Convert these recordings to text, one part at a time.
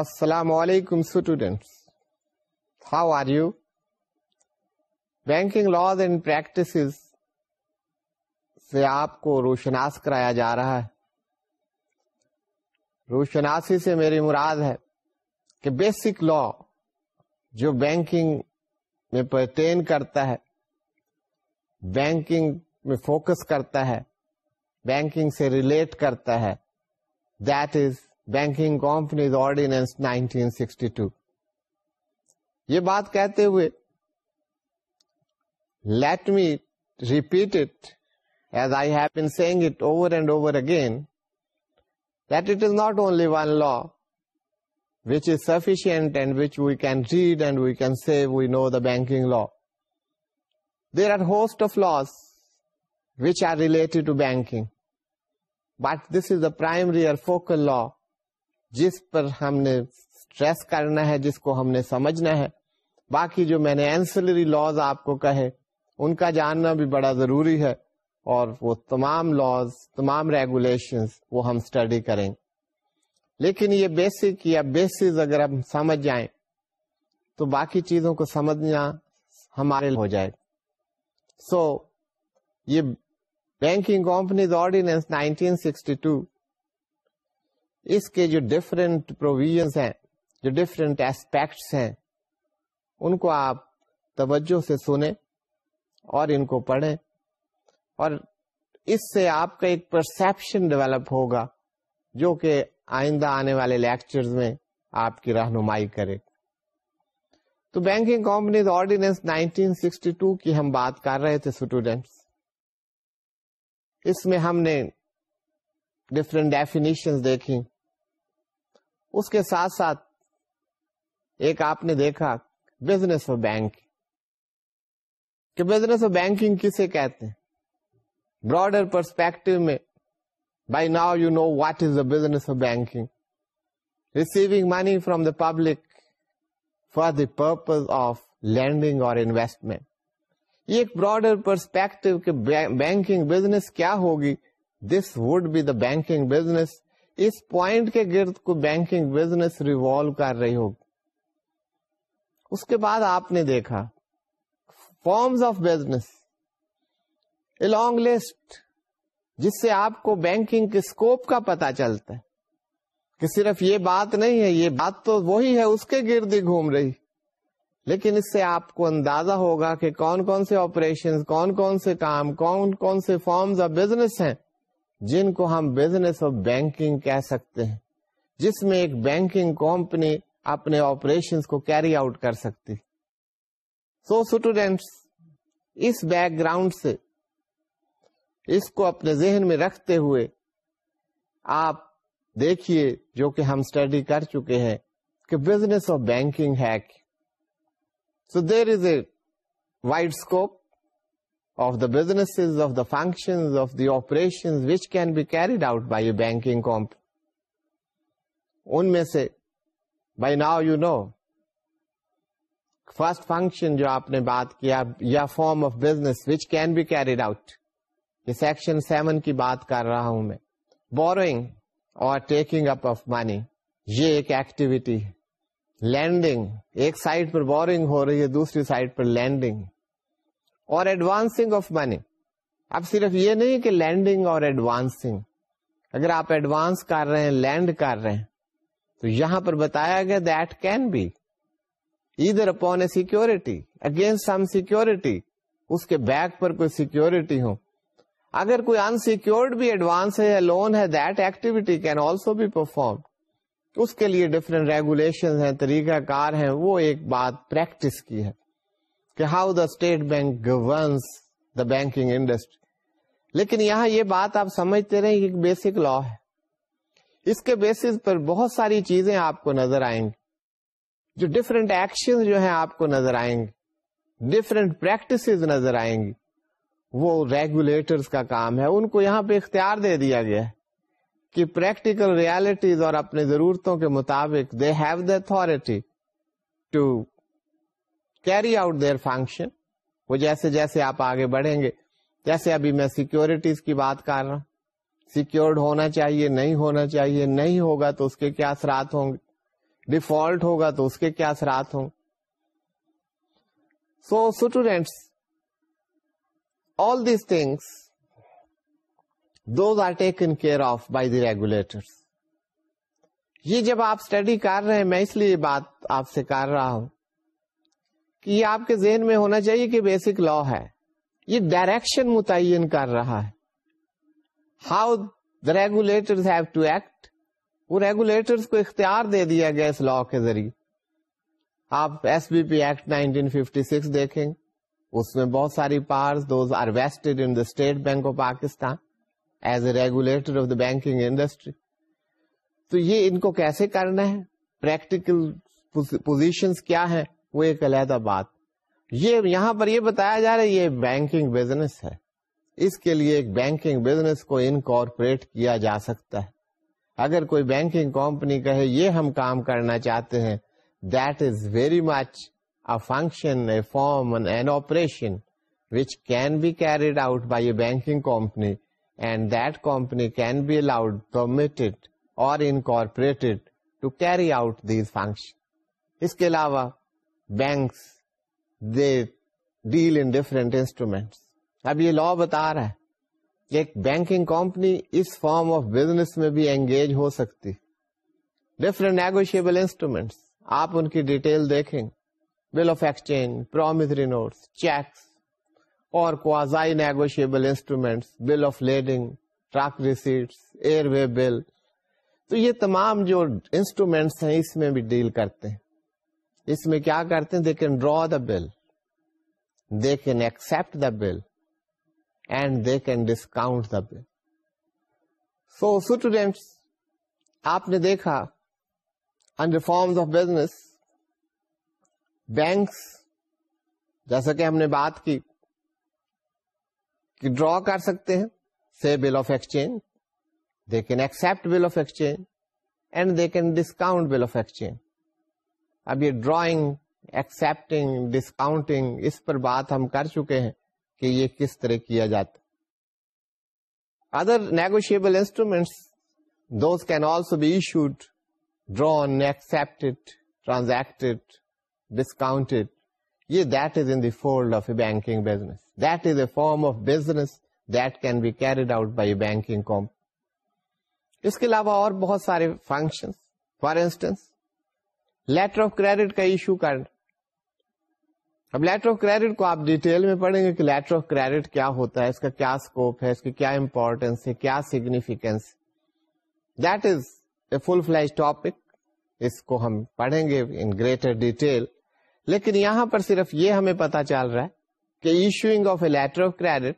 السلام علیکم students how are you banking laws and practice سے آپ کو روشناس کرایا جا رہا ہے روشناسی سے میری مراد ہے کہ بیسک لا جو بینکنگ میں کرتا ہے بینکنگ میں فوکس کرتا ہے بینکنگ سے ریلیٹ کرتا ہے that is banking companies ordinance 1962 یہ بات کہتے ہوئے let me repeat it as I have been saying it over and over again that it is not only one law which is sufficient and which we can read and we can see we know the banking law there are host of laws which are related to banking. But this is the primary or focal law جس پر ہم نے stress کرنا ہے جس کو ہم نے سمجھنا ہے باقی جو میں نے اینسلری لاز آپ کو کہے ان کا جاننا بھی بڑا ضروری ہے اور وہ تمام لاز تمام ریگولیشن وہ ہم اسٹڈی کریں لیکن یہ بیسک یا بیسز اگر ہم سمجھ جائیں تو باقی چیزوں کو سمجھنا ہمارے ہو جائے گا سو یہ banking companies ordinance nineteen sixty two اس کے جو ڈفرینٹ پروویژنس ہیں جو ڈفرینٹ ایسپیکٹس ہیں ان کو آپ توجہ سے سنیں اور ان کو پڑھیں اور اس سے آپ کا ایک پرسپشن ڈیولپ ہوگا جو کہ آئندہ آنے والے لیکچر میں آپ کی رہنمائی کرے تو بینکنگ کمپنیز آرڈینس 1962 کی ہم بات کر رہے تھے اسٹوڈینٹس اس میں ہم نے ڈفرینٹ ڈیفینیشن دیکھیں اس کے ساتھ ساتھ ایک آپ نے دیکھا بزنس اور بزنس اور بینکنگ کسے کہتے ہیں براڈر پرسپیکٹو میں by now you know what is the business of banking receiving money from the public for the purpose of lending اور انویسٹمنٹ یہ ایک براڈر پرسپیکٹو کہ بینکنگ بزنس کیا ہوگی this would be the banking business اس point کے گرد کو بینکنگ بزنس ریوالو کر رہی ہوگی اس کے بعد آپ نے دیکھا forms of business a long list جس سے آپ کو بینکنگ کے اسکوپ کا پتا چلتا ہے کہ صرف یہ بات نہیں ہے یہ بات تو وہی ہے اس کے گرد ہی گھوم رہی لیکن اس سے آپ کو اندازہ ہوگا کہ کون کون سے آپریشن کون کون سے کام کون کون سے فارمز آف بزنس ہیں جن کو ہم بزنس آف بینکنگ کہہ سکتے ہیں جس میں ایک بینکنگ کمپنی اپنے آپریشن کو کیری آؤٹ کر سکتی سو so, اسٹوڈینٹس اس بیک گراؤنڈ سے اس کو اپنے ذہن میں رکھتے ہوئے آپ دیکھیے جو کہ ہم اسٹڈی کر چکے ہیں کہ بزنس آف بینکنگ ہے so there is a wide scope of the business of the function of دشن کیریڈ آؤٹ بائیگ ان میں سے by now you know first function جو آپ نے بات کیا یا form of business which can be carried out section seven کی بات کر رہا ہوں میں borrowing or taking up of money یہ ایکٹیویٹی لینڈنگ ایک سائڈ پر بورنگ ہو رہی ہے دوسری سائڈ پر لینڈنگ اور ایڈوانسنگ آف منی اب صرف یہ نہیں کہ لینڈنگ اور ایڈوانسنگ اگر آپ ایڈوانس کر رہے ہیں لینڈ کر رہے ہیں تو یہاں پر بتایا گیا that can be either upon a security against some security اس کے بیک پر کوئی سیکورٹی ہو اگر کوئی ان سیکورڈ بھی ایڈوانس ہے یا لون ہے دیٹ ایکٹیویٹی کین آلسو بھی پرفارم اس کے لیے ڈفرینٹ ریگولیشن ہیں طریقہ کار ہیں وہ ایک بات پریکٹس کی ہے کہ how the state bank governs the banking industry لیکن یہاں یہ بات آپ سمجھتے رہے بیسک لا ہے اس کے بیس پر بہت ساری چیزیں آپ کو نظر آئیں گی جو ڈفرینٹ ایکشن جو ہیں آپ کو نظر آئیں گے ڈفرینٹ پریکٹس نظر آئیں گی وہ ریگولیٹر کا کام ہے ان کو یہاں پہ اختیار دے دیا گیا ہے کہ پریکٹیکل ریالٹیز اور اپنے ضرورتوں کے مطابق they have the authority to carry out their function وہ جیسے جیسے آپ آگے بڑھیں گے جیسے ابھی میں سیکیورٹیز کی بات کر رہا ہوں سیکورڈ ہونا چاہیے نہیں ہونا چاہیے نہیں ہوگا تو اس کے کیا اثرات ہوں گے ڈیفالٹ ہوگا تو اس کے کیا اثرات ہوں گے so students all these things those are taken care of by the regulator یہ جب آپ اسٹڈی کر رہے ہیں میں اس لیے بات آپ سے کر رہا ہوں کہ یہ آپ کے ذہن میں ہونا چاہیے کہ بیسک لا ہے یہ ڈائریکشن متعین کر رہا ہے ہاؤ دا ریگولیٹر ریگولیٹر کو اختیار دے دیا گیا اس لا کے ذریعے آپ S B P act nineteen fifty six دیکھیں اس میں بہت ساری those are waste state bank of Pakistan as a regulator of the banking industry تو یہ ان کو کیسے کرنا ہے پریکٹیکل پوزیشن کیا ہے وہ ایک علیحدہ بات یہ یہاں پر یہ بتایا جا رہا ہے یہ بینکنگ بزنس ہے اس کے لیے ایک بینکنگ بزنس کو انکارپوریٹ کیا جا سکتا ہے اگر کوئی بینکنگ کمپنی کہے یہ ہم کام کرنا چاہتے ہیں that is very much function a form N operation which can be carried out by a banking company and that company can be allowed permitted اور incorporated to carry out these function اس کے علاوہ banks they deal in different instruments اب یہ law بتا رہا ہے کہ ایک بینکنگ کمپنی اس فارم آف بزنس میں بھی انگیج ہو سکتی ڈفرینٹ نیگوشیبل انسٹرومینٹس آپ ان کی ڈیٹیل دیکھیں bill of exchange promise notes cheques اور quasi negotiable instruments bill of lading truck air way bill تو یہ تمام جو انسٹرومینٹس ہیں اس میں بھی ڈیل کرتے ہیں اس میں کیا کرتے ہیں they can draw the bill they can accept the bill and they can discount the bill so students آپ نے دیکھا under forms of business banks جیسا کہ ہم نے بات کی کہ ڈرا کر سکتے ہیں سی bill of exchange they can accept bill of exchange and they can discount bill of exchange اب یہ ڈرائنگ ایکسپٹنگ ڈسکاؤنٹنگ اس پر بات ہم کر چکے ہیں کہ یہ کس طرح کیا جاتا other negotiable instruments those can also be issued drawn accepted transacted discount یہ that is in fold of a banking business that is a form of business that can be carried out by banking company اس کے علاوہ اور بہت سارے function for instance letter of credit کا issue کر اب لیٹر آف کریڈٹ کو آپ ڈیٹیل میں پڑھیں گے کہ لیٹر آف کریڈٹ کیا ہوتا ہے اس کا کیا اسکوپ ہے اس کی کیا امپورٹینس ہے کیا that is a full flash topic اس کو ہم پڑھیں گے ان گریٹر ڈیٹیل لیکن یہاں پر صرف یہ ہمیں پتا چل رہا ہے کہ issuing of a letter of credit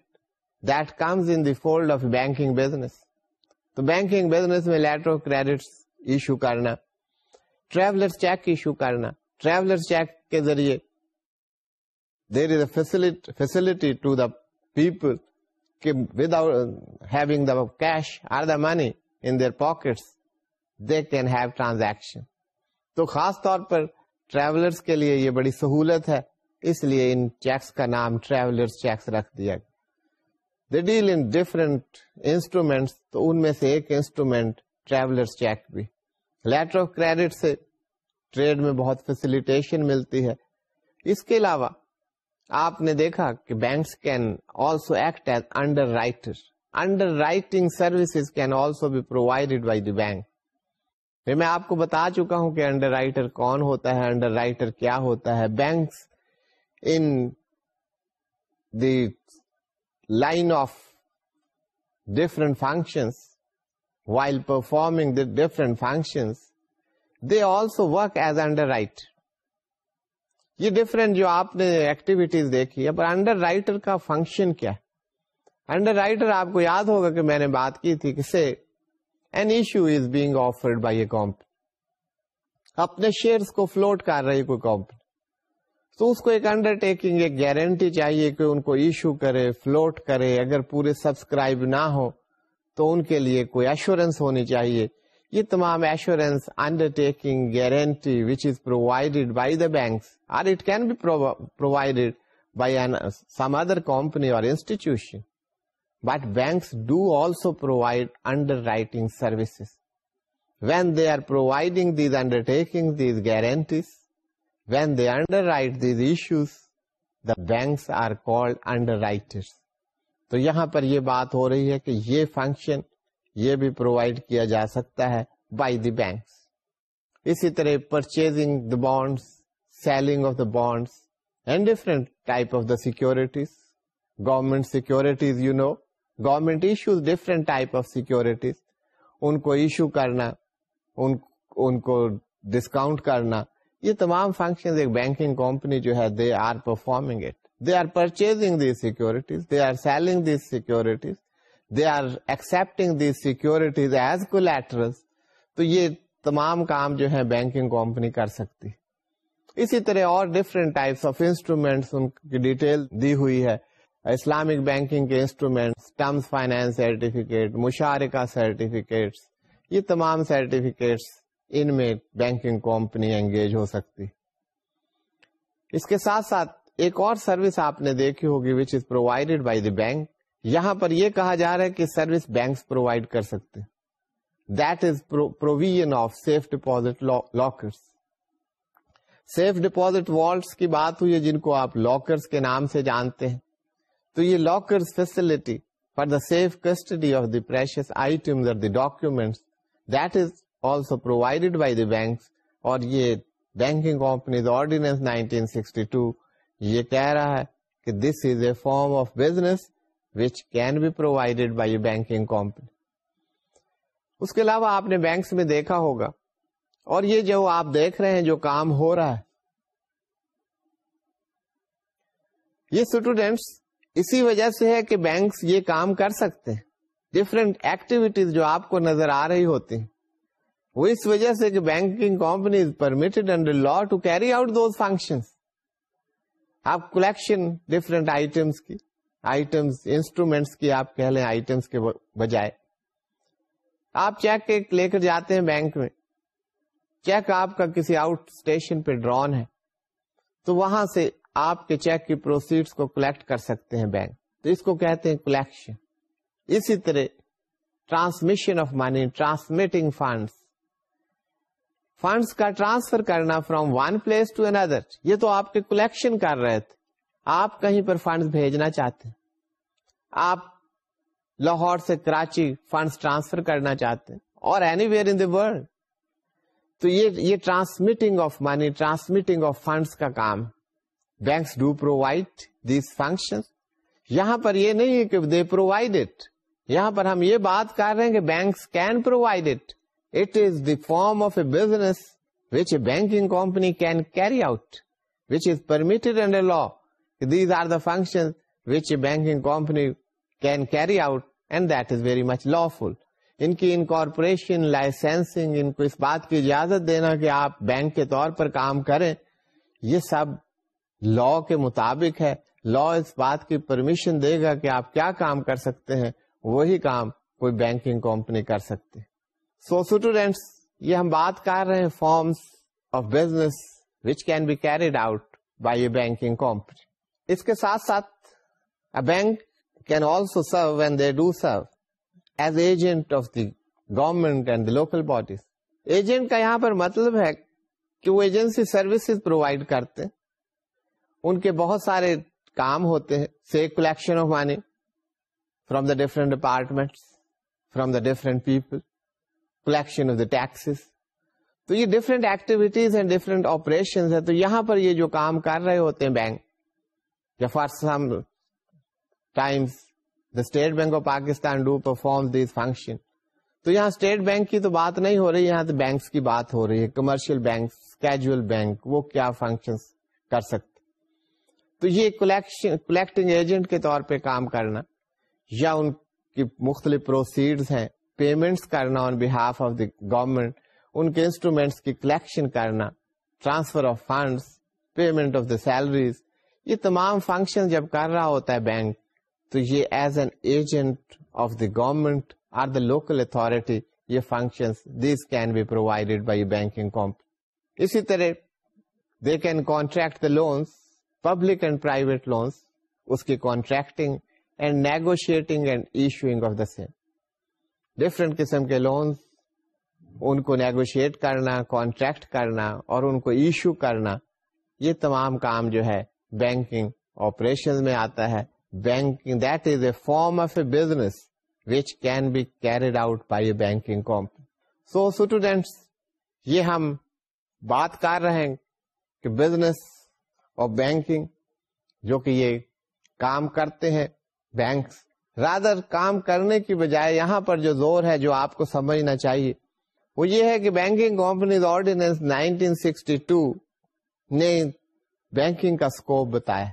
that comes in the fold of banking business تو بینکنگ بزنس میں لیٹر آف کریڈٹ ایشو کرنا ٹریولر چیک ایشو کرنا ٹریولر چیک کے ذریعے there is a facility to the people without having the cash or the money in their pockets they can have transaction تو خاص طور پر travellers کے لیے یہ بڑی سہولت ہے اس لیے ان چیکس کا نام ٹریولر چیکس رکھ دیا گیا they deal in different instruments تو ان میں سے ایک انسٹرومینٹ ٹریولر چیک بھی لیٹر آف کریڈٹ سے ٹریڈ میں بہت فیسلٹیشن ملتی ہے اس کے علاوہ آپ نے دیکھا کہ banks can also act as underwriter underwriting services can also be provided by the bank پھر میں آپ کو بتا چکا ہوں کہ انڈر رائٹر کون ہوتا ہے انڈر رائٹر کیا ہوتا ہے banks in line of different functions while performing different functions they also work as writer یہ ڈفرینٹ جو آپ نے ایکٹیویٹیز دیکھی ہے پر کا فنکشن کیا انڈر رائٹر آپ کو یاد ہوگا کہ میں نے بات کی تھی کسے an issue is being offered by a company اپنے شیئرس کو فلوٹ کر رہی کوئی کمپنی تو اس کو ایک انڈر ٹیکنگ ایک گارنٹی چاہیے کہ ان کو ایشو کرے فلوٹ کرے اگر پورے سبسکرائب نہ ہو تو ان کے لیے کوئی ایشورینس ہونی چاہیے یہ تمام undertaking guarantee which is provided by the banks اور it can be provided by some other company اور institution but banks do also provide underwriting services when they are providing these undertaking these guarantees when they underwrite these issues the banks are called underwriters تو یہاں پر یہ بات ہو رہی ہے کہ یہ فنکشن یہ بھی پرووائڈ کیا جا سکتا ہے بائی دی بینکس اسی طرح purchasing the bonds selling of the bonds and different type of the securities government securities you know government issues different type of securities ان کو ایشو کرنا ان, ان کو ڈسکاؤنٹ کرنا یہ تمام فنکشن ایک بینکنگ کمپنی جو ہے they are performing it they are purchasing the securities they are selling these securities they are accepting تمام سیکورٹیز ایز ہے بینکنگ کمپنی کر سکتی اسی طرح اور ڈفرنٹ ٹائپس آف انسٹرومینٹس ان کی ڈیٹیل دی ہوئی ہے اسلامک بینکنگ کے انسٹرومینٹس ٹرمس فائنینس سرٹیفکیٹ مشارکا سرٹیفکیٹ یہ تمام سرٹیفکیٹس ان میں بینکنگ کمپنی انگیج ہو سکتی اس کے ساتھ ساتھ ایک اور سروس آپ نے دیکھی ہوگی which is provided by the bank یہاں پر یہ کہا جا رہا ہے کہ سروس بینکس پرووائڈ کر سکتے that is provision of safe deposit lockers safe deposit vaults کی بات ہوئی ہے جن کو آپ لاکرس کے نام سے جانتے ہیں تو یہ lockers facility for the safe custody of the precious item documents that is also provided by the banks اور یہ بینکنگ کمپنیز آرڈینس 1962 سکسٹی یہ کہہ رہا ہے کہ this is a form of business which can be provided by banking company اس کے علاوہ آپ نے بینکس میں دیکھا ہوگا اور یہ جو آپ دیکھ رہے ہیں جو کام ہو رہا ہے یہ اسٹوڈینٹس اسی وجہ سے ہے کہ بینکس یہ کام کر سکتے ہیں ڈفرینٹ ایکٹیویٹیز جو آپ کو نظر آ رہی ہوتی ہیں وہ اس وجہ سے کہ banking companies permitted under law to carry out those function آپ کلیکشن ڈفرینٹ آئٹمس کی آئٹمس انسٹرومینٹس کی آپ کہہ لیں آئٹمس کے بجائے آپ چیک لے کر جاتے ہیں بینک میں چیک آپ کا کسی آؤٹ اسٹیشن پہ ڈرون ہے تو وہاں سے آپ کے چیک کی پروسیڈ کو کلیکٹ کر سکتے ہیں بینک تو اس کو کہتے ہیں کلیکشن اسی طرح transmission of money transmitting funds funds کا ٹرانسفر کرنا فرام ون پلیس ٹو اندر یہ تو آپ کے کلیکشن کر رہے تھے آپ کہیں پر فنڈ بھیجنا چاہتے ہیں آپ لاہور سے کراچی فنڈس ٹرانسفر کرنا چاہتے ہیں اور anywhere in the world تو یہ یہ transmitting of money transmitting of funds کا کام banks do provide these function یہاں پر یہ نہیں ہے کہ دے پرووائڈ اٹ یہاں پر ہم یہ بات کر رہے ہیں کہ banks can provide it form of a business a a banking company can carry out carry is permitted and a law these are the function functions a banking company can carry out and that is very much lawful ان کی incorporation licensing ان کو اس بات کی اجازت دینا کہ آپ bank کے طور پر کام کریں یہ سب لا کے مطابق ہے لا اس بات کی پرمیشن دے گا کہ آپ کیا کام کر سکتے ہیں وہی کام کوئی بینکنگ کمپنی کر سکتے ہیں سو اسٹوڈینٹس یہ ہم بات کر رہے ہیں forms of business which can be carried out by a banking company اس کے ساتھ ساتھ bank can also serve when they do serve as agent of the government and the local bodies agent کا یہاں پر مطلب ہے کہ وہ ایجنسی سروسز پرووائڈ کرتے ان کے بہت سارے کام ہوتے ہیں see collection of from the different department from the different people collection of the tax تو یہ ڈفرینٹ ایکٹیویٹیز ڈفرینٹ آپریشن ہے بینک یا for some times the state bank of Pakistan do perform these function تو یہاں State Bank کی تو بات نہیں ہو رہی یہاں تو بینکس کی بات ہو رہی ہے کمرشیل بینکس کیجویل بینک وہ کیا فنکشن کر سکتے تو یہ کلیکشن کلیکٹنگ ایجنٹ کے طور پہ کام کرنا یا ان کی مختلف پروسیڈ ہیں پیمنٹس کرنا on behalf of the government ان کے انسٹرومینٹس کی کلیکشن کرنا transfer of funds payment of the salaries یہ تمام فنکشن جب کر رہا ہوتا ہے بینک تو یہ as an agent of the government or the local authority یہ function these can be provided by banking company اسی طرح they can contract the loans public and private loans اس کی contracting and negotiating and issuing of the same different قسم کے loans ان کو negotiate کرنا کانٹریکٹ کرنا اور ان کو ایشو کرنا یہ تمام کام جو ہے بینکنگ آپریشن میں آتا ہے banking that is a form of a business which can be carried out by a banking company so students یہ ہم بات کر رہے ہیں کہ بزنس اور بینکنگ جو کہ یہ کام کرتے ہیں بینکس رادر کام کرنے کی بجائے یہاں پر جو زور ہے جو آپ کو سمجھنا چاہیے وہ یہ ہے کہ بینکنگ کمپنیز آرڈینس 1962 نے بینکنگ کا سکوپ بتایا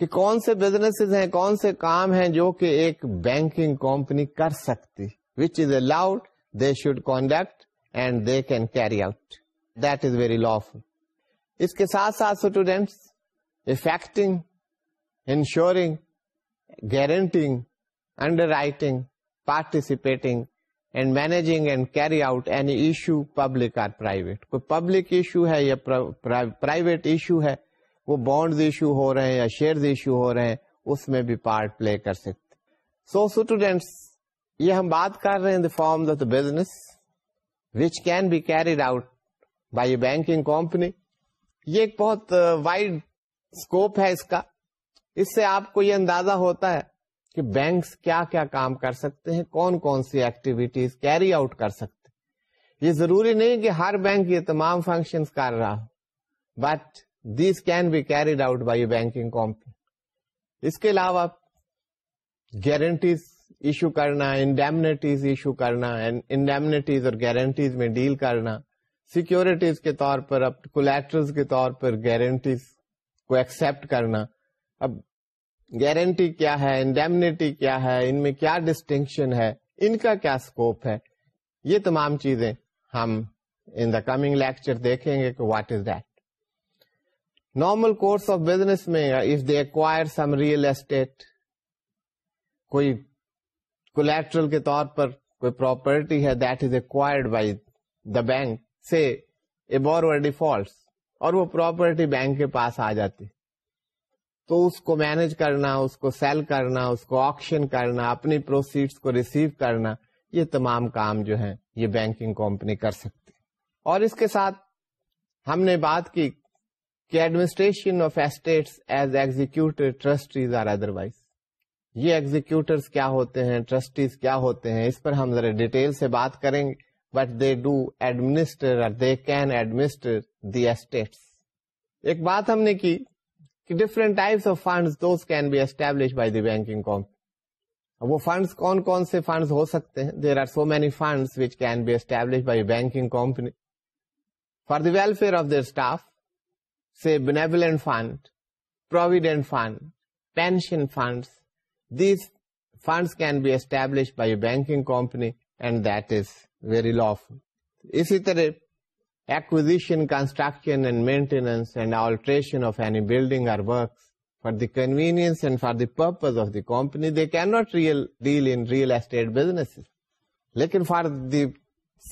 کہ کون سے بزنس ہیں کون سے کام ہیں جو کہ ایک بینکنگ کمپنی کر سکتی which is allowed they should conduct and they can carry out that is very lawful اس کے ساتھ ساتھ students effecting insuring guaranteeing underwriting participating and managing and carry out any issue public or private کوئی public issue ہے یا private issue ہے وہ bonds issue ہو رہے ہیں یا شیئرز ایشو ہو رہے ہیں اس میں بھی پارٹ پلے کر سکتے سو اسٹوڈینٹس یہ ہم بات کر رہے ہیں forms of the business which can be carried out by banking company یہ ایک بہت وائڈ uh, اسکوپ ہے اس کا اس سے آپ کو یہ اندازہ ہوتا ہے کہ بینکس کیا کیا کام کر سکتے ہیں کون کون سی ایکٹیویٹیز کیری آؤٹ کر سکتے ہیں یہ ضروری نہیں کہ ہر بینک یہ تمام فنکشنز کر رہا ہو but these can be carried out by banking company اس کے علاوہ گارنٹیز ایشو کرنا انڈیمنیٹیز ایشو کرنا انڈیمنیٹیز اور گارنٹیز میں ڈیل کرنا سیکورٹیز کے طور پر اب کولیٹرز کے طور پر گارنٹیز کو ایکسپٹ کرنا اب گارنٹی کیا ہے انڈیمنیٹی کیا ہے ان میں کیا ڈسٹنکشن ہے ان کا کیا اسکوپ ہے یہ تمام چیزیں ہم ان دا کمنگ لیکچر دیکھیں گے کہ what is that normal course of business میں if they acquire some real estate کوئی کولیٹرل کے طور پر کوئی پراپرٹی ہے that is acquired by the bank سے اے بور ڈیفالٹ اور وہ پراپرٹی بینک کے پاس آ جاتی ہے تو اس کو مینج کرنا اس کو سیل کرنا اس کو آکشن کرنا اپنی پروسیڈ کو ریسیو کرنا یہ تمام کام جو ہیں یہ بینکنگ کمپنی کر سکتی اور اس کے ساتھ ہم نے بات کی کہ administration of estate as ایگزیک trustees or other wise یہ ایگزیکٹر کیا ہوتے ہیں ٹرسٹیز کیا ہوتے ہیں اس پر ہم ذرا ڈیٹیل سے بات کریں گے but they do administer they can administer the estates ایک بات ہم نے کی different types of funds those can be establish by the banking وہ فنڈس کون کون سے فنڈس ہو سکتے ہیں there are so many funds which can be establish by banking company for the welfare of their staff سے benevolent fund provident fund pension funds these funds can be establish by banking company and that is very lawful اسی طرح ویزیشن construction and maintenance and alteration of any building or works for the convenience and for the purpose of the company they can not real deal in real estate business لیکن for the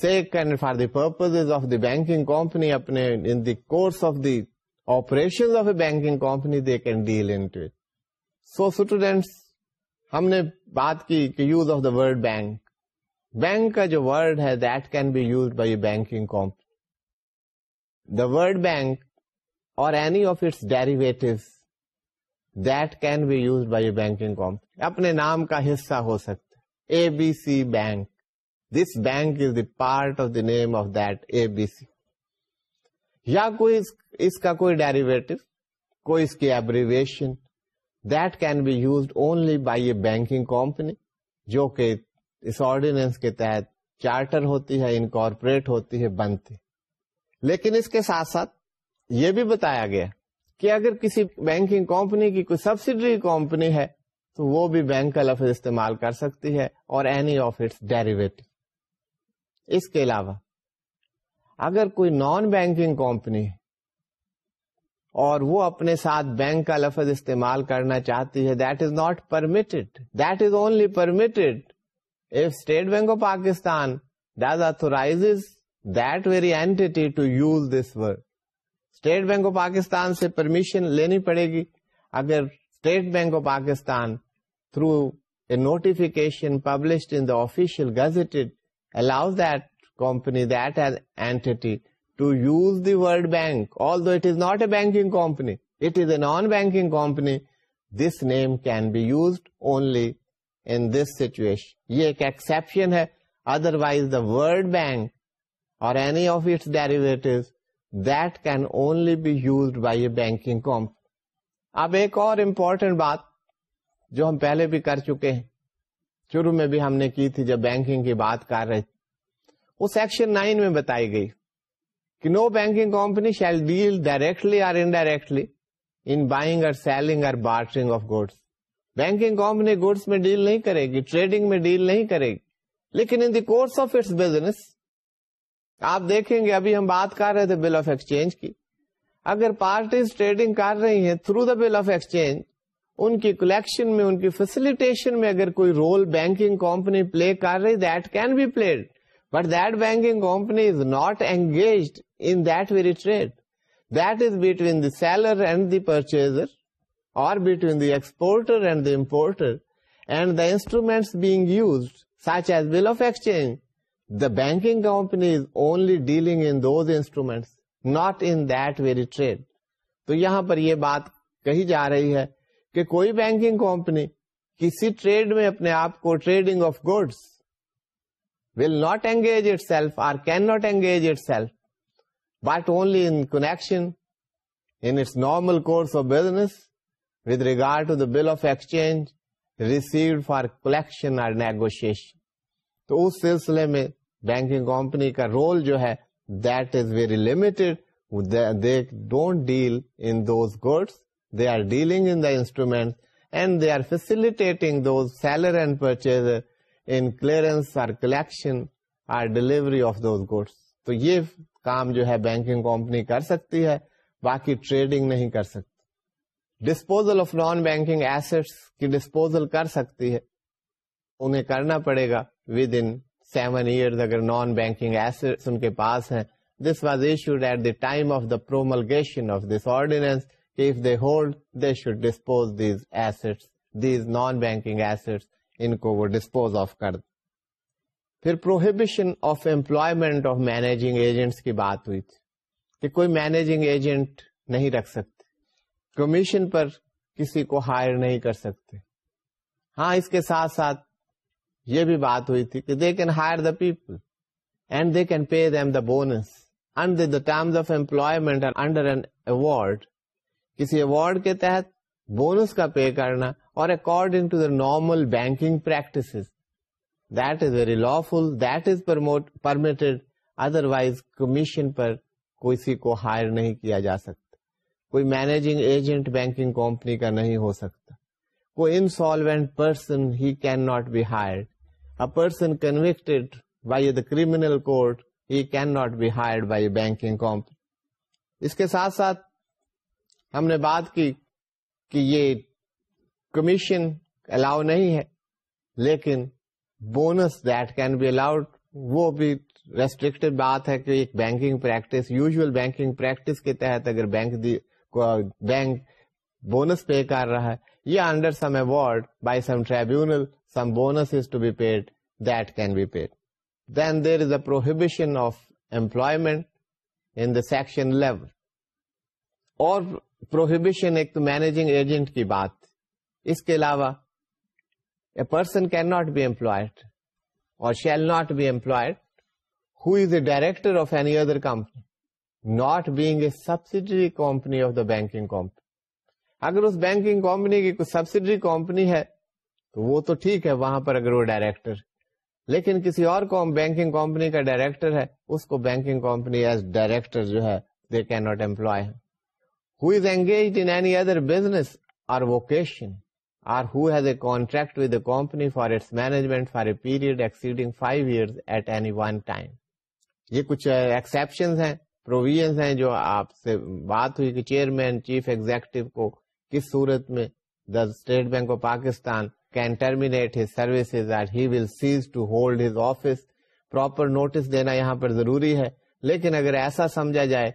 sake and for the purpose of the banking company اپنے operations of a of a banking company they can deal so students ہم نے بات کی کہ use of the word bank bank کا جو word ہے that can be use by banking company word bank اور any of its derivative that can be use by a banking company اپنے نام کا حصہ ہو سکتا A B C bank this bank is the part of the name of that A B C یا کوئی اس کا کوئی ڈیریویٹو کوئی اس کی abbreviation that can be use only by a banking company جو کہ اس آرڈیننس کے تحت چارٹر ہوتی ہے انکارپوریٹ ہوتی ہے بنتی لیکن اس کے ساتھ ساتھ یہ بھی بتایا گیا کہ اگر کسی بینکنگ کمپنی کی کوئی سبسڈری کمپنی ہے تو وہ بھی بینک کا لفظ استعمال کر سکتی ہے اور اینی آف اٹس ڈیریویٹ اس کے علاوہ اگر کوئی نان بینکنگ کمپنی اور وہ اپنے ساتھ بینک کا لفظ استعمال کرنا چاہتی ہے that is not permitted that is only permitted if State bank of Pakistan does authorize the entity to use this word State bank of Pakistan سے پرمیشن لینی پڑے گی اگر State bank of Pakistan through a notification publish in official gazette it allows that company this entity to use the word bank all this not a banking company it is a non banking company this name can be use only in this situation یہ exception ہے otherwise the word bank any of its derivative that can only be use by a bank company اب ایک اور important بات جو ہم پہلے بھی کر چکے ہیں شروع میں بھی ہم نے کی تھی جب بینکنگ کی بات کر رہے وہ سیکشن نائن میں بتائی گئی کہ no banking company shall deal directly اور انڈائریکٹلی ان بائنگ اور سیلنگ اور bartering of goods banking company goods میں ڈیل نہیں کرے گی ٹریڈنگ میں ڈیل نہیں کرے گی لیکن in the course of its business آپ دیکھیں گے ابھی ہم بات کر رہے تھے بل آف ایکسچینج کی اگر پارٹیز ٹریڈنگ کر رہی ہیں through the bill of exchange ان کی کلیکشن میں ان کی فیسلٹیشن میں اگر کوئی رول بینکنگ کمپنی پلے کر رہی that can be played but that banking company is not engaged in that very trade that is between the seller and the purchaser اور between the exporter and the importer and the instruments being used such as bill of exchange the banking company is only dealing in not not that very trade تو یہاں پر یہ بات کہی جا رہی ہے کہ کوئی بینکنگ کمپنی کسی ٹریڈ میں اپنے آپ کو trading of goods will not engage itself or can not engage itself but only in normal course of business with regard to the bill of exchange receive for collection اور negotiation تو اس سلسلے میں banking company کا role جو ہے that is very limited they don't deal in those goods they are dealing in the instrument and they are those seller and purchase in clearance or collection or delivery of those goods تو یہ کام جو ہے banking company کر سکتی ہے باقی trading نہیں کر سکتی disposal of non banking assets کی ڈسپوزل کر سکتی ہے انہیں کرنا پڑے گا ود ان سیون ایئر اگر نان بینکنگ ایسٹ ان کے پاس ہیں this was issued at the time of the promulgation of this ordinance if they hold they should dispose these asset these non banking asset ان کو وہ dispose of کر پھر prohibition of employment of managing agents کی بات ہوئی تھی کہ کوئی مینیجنگ ایجنٹ نہیں رکھ سکتے کمیشن پر کسی کو ہائر نہیں کر سکتے ہاں اس کے ساتھ ساتھ یہ بھی بات ہوئی تھی کہ they can hire the people and they can pay the bonus under the terms of employment under an کسی اوارڈ کے تحت بونس کا پے کرنا اور according to the normal banking practice that is very lawful is permitted otherwise commission پر کسی کو hire نہیں کیا جا سکتا کوئی مینجنگ ایجنٹ بینکنگ کمپنی کا نہیں ہو سکتا کوئی insolvent person he can not be hire a person convicted by the criminal court, he cannot be hired by a banking company. اس کے ساتھ ساتھ ہم نے بات کی کہ یہ کمیشن الاؤ نہیں ہے لیکن bonus that can be allowed وہ بھی ریسٹرکٹ بات ہے کہ ایک banking practice usual banking practice کے تحت اگر بینک بینک بونس پے کر رہا ہے یا under some award by some tribunal some بونسو be paid that can be paid then there is a prohibition of employment انکشن لیور اور پروہیبیشن ایک مینجنگ ایجنٹ کی بات اس کے علاوہ کین ناٹ بی ایمپلوئڈ اور shall not be employed who's a director of any other company not being a subsidiary company of the banking company اگر اس بینکنگ کمپنی کی کوئی سبسڈری کمپنی ہے تو وہ تو ٹھیک ہے وہاں پر اگر وہ ڈائریکٹر لیکن کسی اور کو بینکنگ کمپنی کا ڈائریکٹر ہے اس کو بینکنگ کمپنی ایز ڈائریکٹر جو ہے they can not employ who is engage in any other business or vocation or who has a contract with a company for its management for a period exceeding five years at any one time یہ کچھ exception uh, ہیں provisions ہیں جو آپ سے بات ہوئی کہ چیئرمین چیف ایگزیکٹو کو کس صورت میں the state bank of Pakistan کینمنیٹ his services or he will cease to hold his office proper notice دینا یہاں پر ضروری ہے لیکن اگر ایسا سمجھا جائے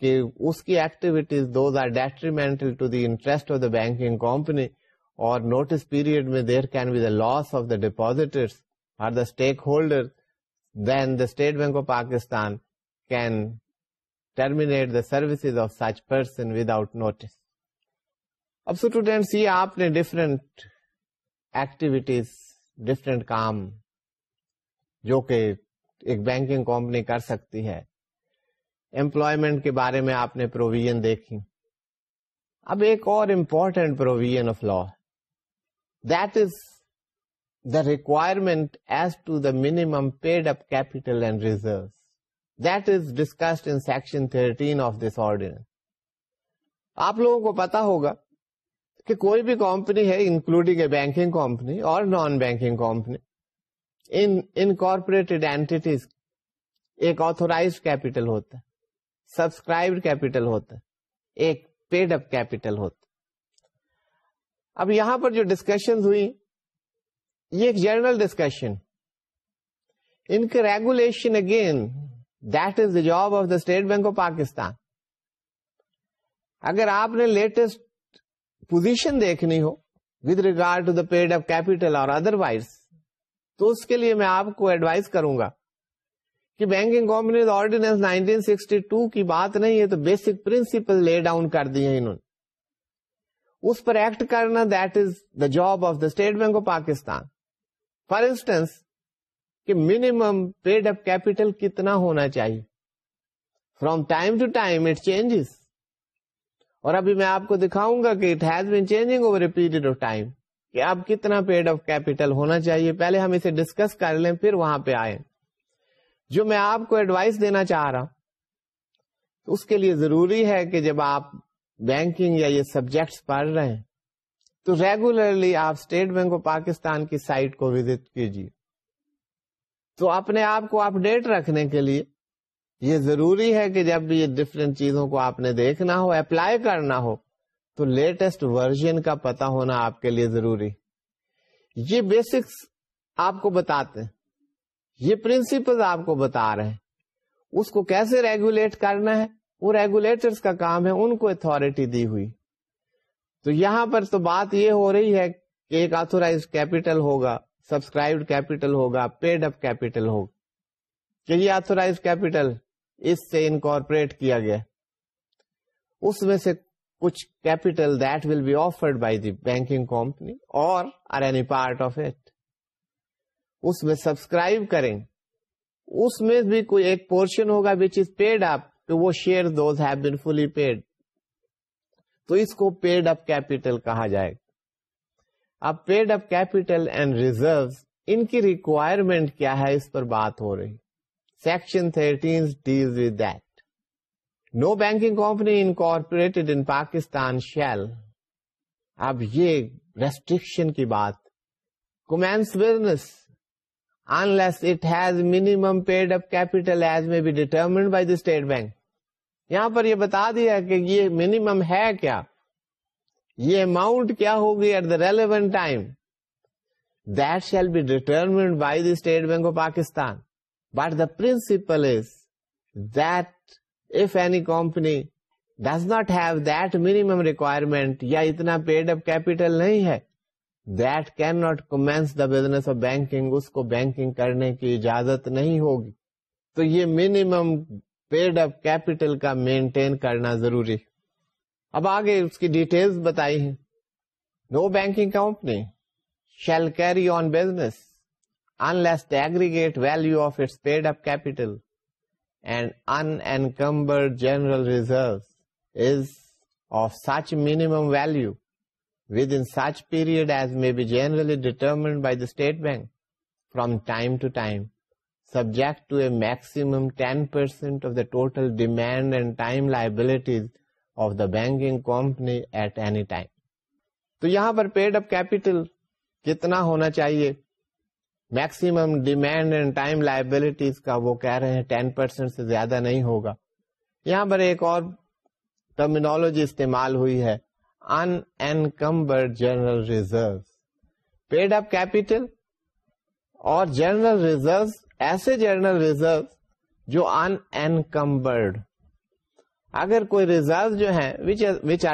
کہ اس کی activities those are detrimental to the interest of the banking company اور نوٹس پیریڈ میں there can be the loss of the depositor or the stakeholder then the state bank of Pakistan can terminate the services of such person without notice اب students یہ آپ نے different activities different کام جو کہ ایک banking company کر سکتی ہے امپلائمنٹ کے بارے میں آپ نے پروویژن دیکھی اب ایک اور important provision of law that is the requirement as to the minimum paid up capital and reserve that is discussed in section 13 of this ordinance آپ لوگوں کو پتا ہوگا کہ کوئی بھی کمپنی ہے انکلوڈنگ اے بینکنگ کمپنی اور نان بینکنگ کمپنی ان کارپوریٹ اینٹیز ایک آتورائز کیپیٹل ہوتا ہے سبسکرائب کیپیٹل ہوتا ہے ایک پیڈ اپ کیپیٹل ہوتا اب یہاں پر جو ڈسکشن ہوئی یہ ایک جنرل ڈسکشن ان کے regulation again that is the job of the state bank of Pakistan اگر آپ نے لیٹسٹ پوزیشن دیکھنی ہو with regard to the paid of capital اور ادر وائز تو اس کے لیے میں آپ کو ایڈوائز کروں گا کہ banking companies ordinance nineteen sixty two کی بات نہیں ہے تو بیسک پرنسپل لے ڈاؤن کر دیے انہوں نے اس پر ایکٹ کرنا that is the job of the state bank of Pakistan for instance کہ منیمم پیڈ آف کیپیٹل کتنا ہونا چاہیے from time to time it changes اور ابھی میں آپ کو دکھاؤں گا کہ it has been over a period of time کہ اب کتنا پیڈ آف کیپیٹل ہونا چاہیے پہلے ہم اسے ڈسکس کر لیں پھر وہاں پہ آئے جو میں آپ کو ایڈوائس دینا چاہ رہا ہوں اس کے لیے ضروری ہے کہ جب آپ بینکنگ یا یہ سبجیکٹس پڑھ رہے ہیں تو ریگولرلی آپ اسٹیٹ بینک آف پاکستان کی سائٹ کو وزٹ کیجیے تو اپنے آپ کو اپڈیٹ رکھنے کے لیے یہ ضروری ہے کہ جب یہ ڈفرینٹ چیزوں کو آپ نے دیکھنا ہو اپلائی کرنا ہو تو لیٹسٹ ورژن کا پتا ہونا آپ کے لیے ضروری یہ بیسکس آپ کو بتاتے ہیں یہ پرنسپل آپ کو بتا رہے ہیں اس کو کیسے ریگولیٹ کرنا ہے وہ ریگولیٹرز کا کام ہے ان کو اتارٹی دی ہوئی تو یہاں پر تو بات یہ ہو رہی ہے کہ ایک آتھورائز کیپیٹل ہوگا سبسکرائبڈ کیپیٹل ہوگا پیڈ اپ کیپیٹل ہوگا کہ یہ آتورائز کیپیٹل اس سے انکارپوریٹ کیا گیا اس میں سے کچھ capital that will be offered by the banking company اور or any part of it اس میں سبسکرائب کریں اس میں بھی کوئی ایک پورشن ہوگا وچ از پیڈ اپ وہ share those have been fully paid تو اس کو پیڈ اپ کیپیٹل کہا جائے گا اب paid up capital and reserve ان کی ریکوائرمنٹ کیا ہے اس پر بات ہو رہی section thirty days with that no banking company in corporate in Pakistan shall اب یہ ریسٹرکشن کی بات کو اسٹیٹ بینک یہاں پر یہ بتا دیا کہ یہ مینیمم ہے کیا یہ اماؤنٹ کیا ہوگی at the relevant دیل be determined by the State bank of Pakistan but the principle is that if any company does not have that minimum requirement یا اتنا پیڈ up capital نہیں ہے that not commence the business of banking اس کو banking کرنے کی اجازت نہیں ہوگی تو یہ minimum پیڈ up capital کا مینٹین کرنا ضروری اب آگے اس کی details بتائی ہیں no banking company shall carry on business unless aggregate value of its paid up capital and unencumbered general reserve is of such mean value such period as may be generally determined by the state Bank from time to time subject to ten percent of the total demand and time liabilities of the bank company at any time تو یہاں پر paid up capital کتنا ہونا چاہیے maximum demand and time liabilities کا وہ کہہ رہے ہیں ٹین پرسینٹ سے زیادہ نہیں ہوگا یہاں پر ایک اور ٹرمینالوجی استعمال ہوئی ہے ان encumbered general reserve paid up capital اور جنرل ریزرو ایسے جنرل ریزرو جو ان انکمبرڈ اگر کوئی ریزرو جو ہے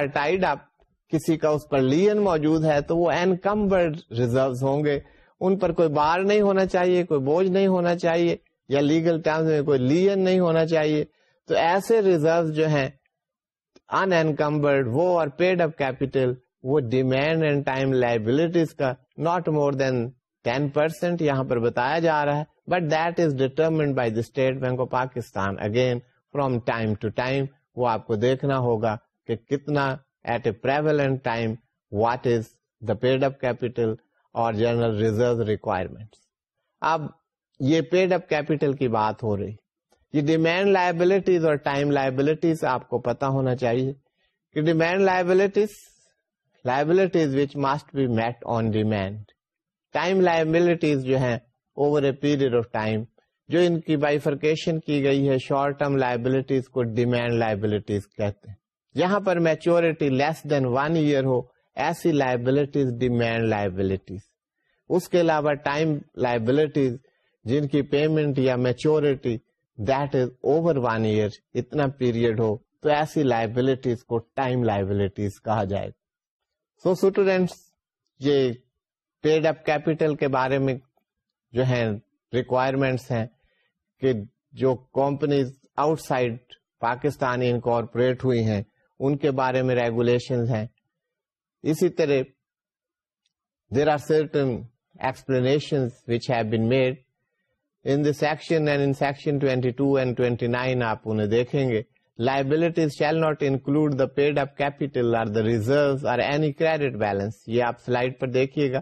اس پر لین موجود ہے تو وہ انکمبرڈ ریزرو ہوں گے ان پر کوئی بار نہیں ہونا چاہیے کوئی بوجھ نہیں ہونا چاہیے یا لیگل ٹرمز میں کوئی لین نہیں ہونا چاہیے تو ایسے ریزرو جو ہیں ان انکمبرڈ کیپیٹل وہ ڈیمینڈ اینڈ ٹائم لائبلٹیز کا not more than ten percent یہاں پر بتایا جا رہا ہے but that is determined by the state bank of Pakistan again from time to time وہ آپ کو دیکھنا ہوگا کہ کتنا at a time what is the paid up capital اور جنرل ریزرو ریکوائرمنٹ اب یہ پیڈ اپ کیپیٹل کی بات ہو رہی یہ ڈیمینڈ لائبلٹیز اور ٹائم لائبلٹیز آپ کو پتا ہونا چاہیے کہ demand liabilities liabilities which must be met on demand time liabilities جو ہیں over a period of time جو ان کی بائیفرکیشن کی گئی ہے شارٹ ٹرم لائبلٹیز کو ڈیمینڈ لائبلٹیز کہتے ہیں جہاں پر maturity less than one year ہو ایسی لائبلٹیز ڈیمینڈ لائبلٹیز اس کے علاوہ ٹائم لائبلٹیز جن کی پیمنٹ یا maturity that is over one year اتنا پیریڈ ہو تو ایسی لائبلٹیز کو ٹائم لائبلٹیز کہا جائے گا سو اسٹوڈینٹس یہ پیڈ اپ کیپیٹل کے بارے میں جو ہے ریکوائرمنٹس ہیں کہ جو companies outside Pakistani incorporate ہوئی ہیں ان کے بارے میں ریگولیشن ہیں دیر آر سرٹن ایکسپلینشنشنٹی نائن دیکھیں گے liability shall not include the paid up capital آپ سلائڈ پر دیکھیے گا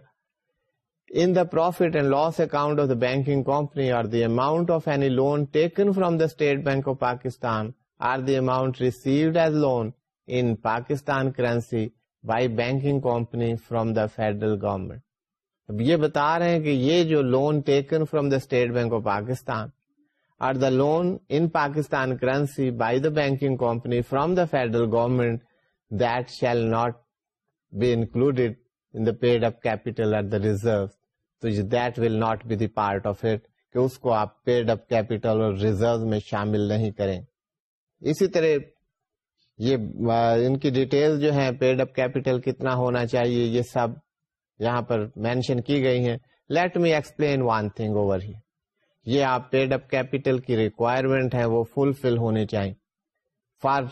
in the profit and loss account of the banking company are the amount of any loan taken from the state bank of Pakistan or the amount received as loan in Pakistan currency by banking company from the federal government اب یہ بتا رہے ہیں کہ یہ جو loan taken from the state bank of Pakistan اور the loan in Pakistan currency by the banking company from the federal government that shall not be included in the paid up capital at the reserve تو that will not be the part of it کہ اس کو آپ paid up capital اور reserve میں شامل نہیں کریں اسی طرح یہ ان کی ڈیٹیل جو ہے پیڈ اپ کیپیٹل کتنا ہونا چاہیے یہ سب یہاں پر مینشن کی گئی ہیں let me explain one thing over here یہ آپ پیڈ اپ کیپیٹل کی ریکوائرمنٹ ہے وہ فل فل ہونے چاہیے for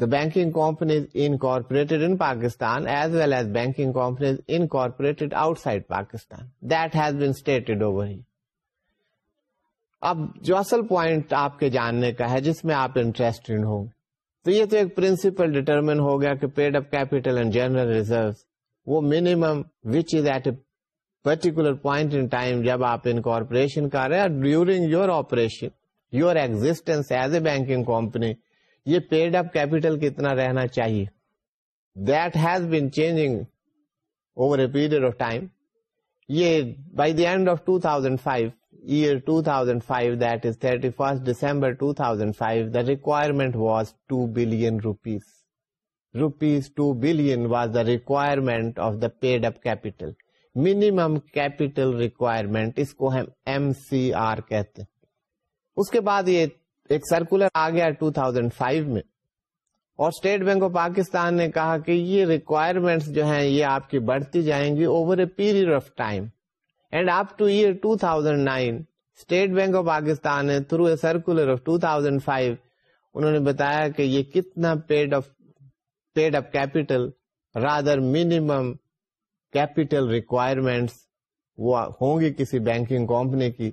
the banking companies incorporated in Pakistan as well as banking companies incorporated outside Pakistan that has been stated over here اب جو اصل پوائنٹ آپ کے جاننے کا ہے جس میں آپ انٹرسٹڈ ہوں گے تو یہ تو ایک پرنسپل ڈیٹرمن ہو گیا کہ paid up capital and general reserve وہ minimum which is at a particular point in time جب آپ ان کو during your operation your existence as a banking company یہ پیڈ اپ کیپیٹل کتنا رہنا چاہیے that has been changing over a period of time یہ by the end of two thousand five thirty فرو thousand five the requirement was two billion rupees rupees two billion was the requirement of the paid up capital minimum capital requirement اس کو اس کے بعد یہ ایک circular آ گیا ٹو تھاؤزینڈ فائیو میں اور اسٹیٹ بینک آف پاکستان نے کہا کہ یہ ریکوائرمنٹ جو ہے یہ آپ کی بڑھتی جائیں گی over a period of time and up to year 2009 thousand State bank of Pakistan through a 2005 انہوں نے بتایا کہ یہ کتنا کسی بینکنگ کمپنی کی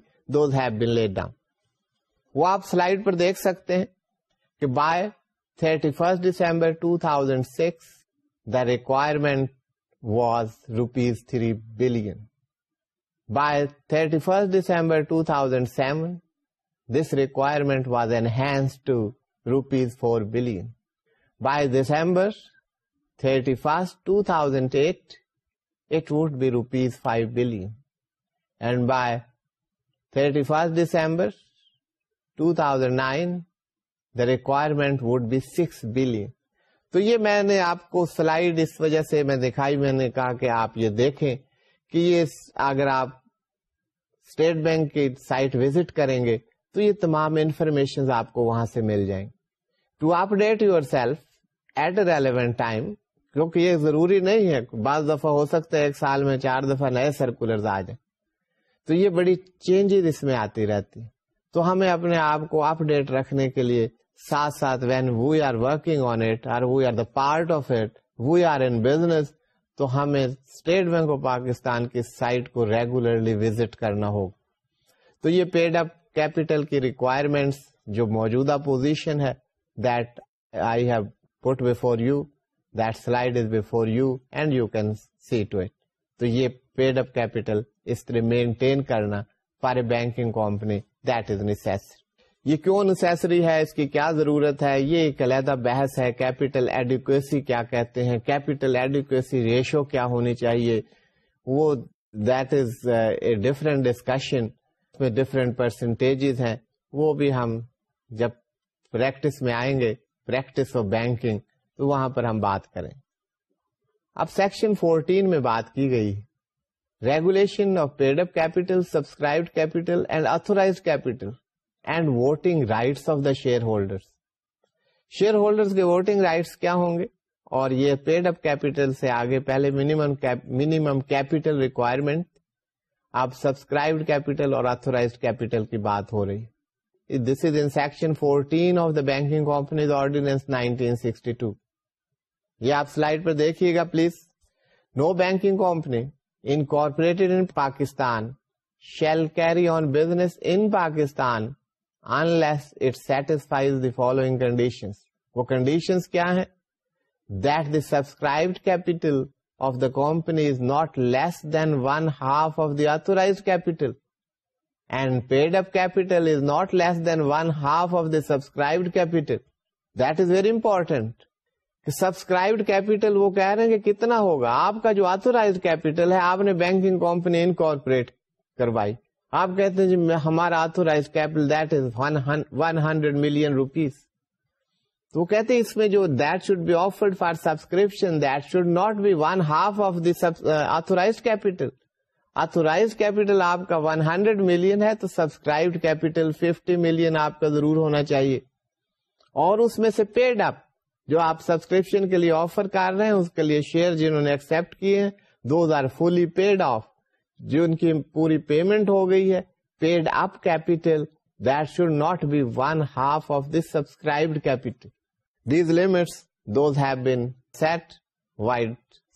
آپ سلائڈ پر دیکھ سکتے ہیں کہ by thirty first December two thousand six the requirement was rupees rupees five billion and by thirty by December two thousand nine the requirement be six billion تو یہ میں نے آپ کو سلائیڈ اس وجہ سے میں دکھائی میں نے کہا کہ آپ یہ دیکھیں کہ یہ اگر آپ اسٹیٹ بینک کی سائٹ وزٹ کریں گے تو یہ تمام انفارمیشن آپ کو وہاں سے مل جائیں to update yourself at relevant time کیونکہ یہ ضروری نہیں ہے بعض دفعہ ہو سکتا ہے ایک سال میں چار دفعہ نئے سرکولر آ جائیں تو یہ بڑی چینجز اس میں آتی رہتی تو ہمیں اپنے آپ کو اپ ڈیٹ رکھنے کے لیے ساتھ ساتھ when we are working on it we are the part of it we are in business تو ہمیں اسٹیٹ بینک آف پاکستان کی سائٹ کو ریگولرلی وزٹ کرنا ہوگا تو یہ پیڈ اپ کیپیٹل کی ریکوائرمنٹس جو موجودہ پوزیشن ہے that I have put before you that slide is before you and you can see to it تو یہ پیڈ اپ کیپیٹل اس طرح مینٹین کرنا for a banking company that is necessary یہ کیوں نیسری ہے اس کی کیا ضرورت ہے یہ ایک علیحدہ بحث ہے کیپیٹل ایڈیکویسی کیا کہتے ہیں کیپیٹل ایڈیکویسی ریشو کیا ہونی چاہیے وہ that is a different discussion میں ڈفرینٹ پرسنٹیجز ہیں وہ بھی ہم جب پریکٹس میں آئیں گے پریکٹس آف بینکنگ تو وہاں پر ہم بات کریں اب سیکشن فورٹین میں بات کی گئی regulation of paid up capital subscribe capital and authorised capital and voting rights of the share holder shareholder کے ووٹنگ رائٹس کیا ہوں گے اور یہ پیڈ اپ کیپیٹل سے آگے پہلے منیمم کیپیٹل ریکوائرمنٹ آپ سبسکرائبڈ کیپیٹل اور آتورائز کیپیٹل کی بات ہو رہی this is in section fourteen of the banking companies ordinance nineteen sixty two یہ آپ سلائڈ پر دیکھیے گا please no banking company in corporate in Pakistan shall carry on business in Pakistan unless satisfies the following condition condition کیا ہے authorized capital of the up is is less than one half of of the subscribed capital that is very important subscribed capital وہ کہہ رہے ہیں کہ کتنا ہوگا آپ کا جو آتورائز کیپیٹل ہے آپ نے بینکنگ کمپنی انکارپوریٹ کروائی آپ کہتے ہیں جی ہمارا authorise capital that is one hundred million rupees تو وہ کہتے ہیں اس میں جو that should be offered for subscription that should not be one half of the authorise capital authorise capital آپ کا ون ہنڈریڈ ملین ہے تو سبسکرائبڈ کیپیٹل ففٹی ملین آپ کا ضرور ہونا چاہیے اور اس میں سے پیڈ اپ جو آپ سبسکرپشن کے لیے آفر کر رہے ہیں اس کے لیے شیئر جنہوں نے ایکسپٹ کیے ہیں those are fully paid off جو ان کی پوری پیمنٹ ہو گئی ہے paid up capital that should not be one half of this subscribe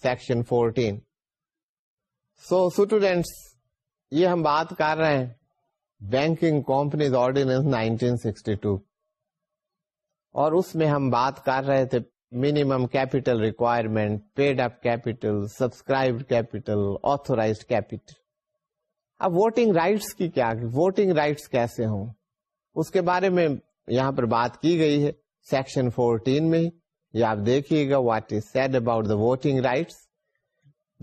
section fourteen so students یہ ہم بات کر رہے ہیں banking companies ordinance nineteen sixty two اور اس میں ہم بات کر رہے تھے minimum capital requirement paid up capital subscribe capital authorise capital اب ووٹنگ رائٹس کی کیا ووٹنگ رائٹس کیسے ہوں اس کے بارے میں یہاں پر بات کی گئی ہے سیکشن 14 میں یہ آپ دیکھیے گا what is said about the voting rights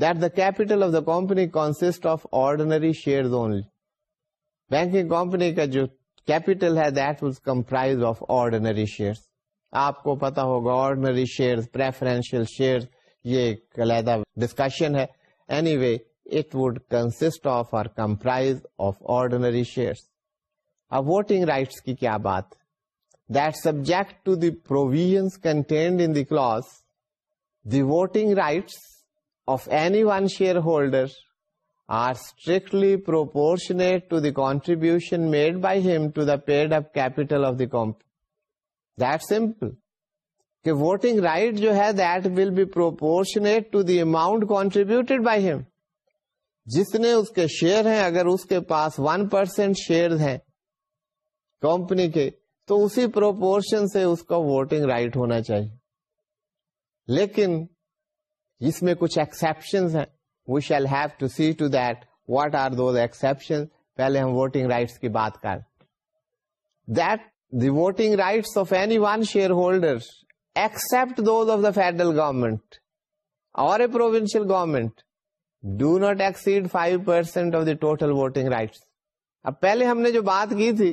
that the capital of the company consist of ordinary share only banking company کا جو کیپیٹل ہے that was comprise of ordinary shares آپ کو پتا ہوگا آرڈنری شیئر پریفرنشیل شیئر یہ ایک علیحدہ ڈسکشن ہے anyway it would consist of or comprise of ordinary share اب ووٹنگ رائٹس کی کیا بات that subject to the provision contained in the class the voting rights of any one shareholder are strictly proportionate to the contribution made by him to the paid up capital of the company that simple کہ voting right جو ہے that will be proportionate to the amount contributed by him جتنے اس کے share ہیں اگر اس کے پاس ون پرسینٹ شیئر ہیں کمپنی کے تو اسی پروپورشن سے اس کا ووٹنگ رائٹ ہونا چاہیے لیکن اس میں کچھ ایکسپشن ہیں we shall have to see to that what are those exception پہلے ہم ووٹنگ رائٹس کی بات کر that the voting rights of an one shareholder except of the federal government اور ٹوٹل ووٹنگ رائٹس اب پہلے ہم نے جو بات کی تھی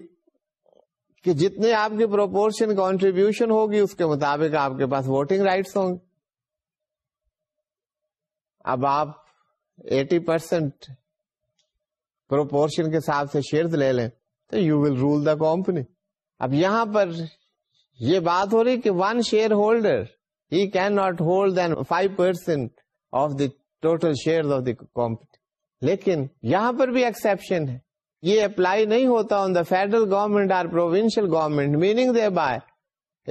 کہ جتنے آپ کے پروپورشن کانٹریبیوشن ہوگی اس کے مطابق آپ کے پاس ووٹنگ رائٹس ہوں گے اب آپ ایٹی پرسینٹ پروپورشن کے حساب سے شیئرس لے لیں تو you will rule the company اب یہاں پر یہ بات ہو رہی کہ one shareholder he can not hold than five percent of the total share of the company لیکن یہاں پر بھی ایکسپشن ہے یہ اپلائی نہیں ہوتا on the federal government or provincial government meaning they by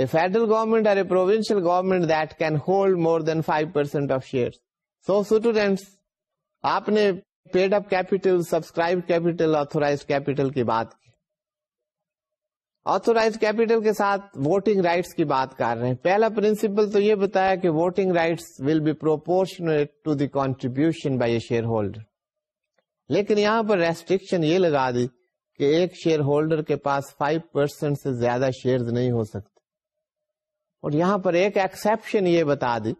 a federal government or a government that can hold more than five percent of share so students آپ نے paid up capital subscribe capital authorise capital کی بات کی authorised capital کے ساتھ voting rights کی بات کر رہے ہیں پہلا پرنسپل تو یہ بتایا کہ voting rights will be proportion contribution by a share holder لیکن یہاں پر ریسٹرکشن یہ لگا دی کہ ایک شیئر ہولڈر کے پاس 5% پرسینٹ سے زیادہ شیئر نہیں ہو سکتے اور یہاں پر ایک ایکسپشن یہ بتا دی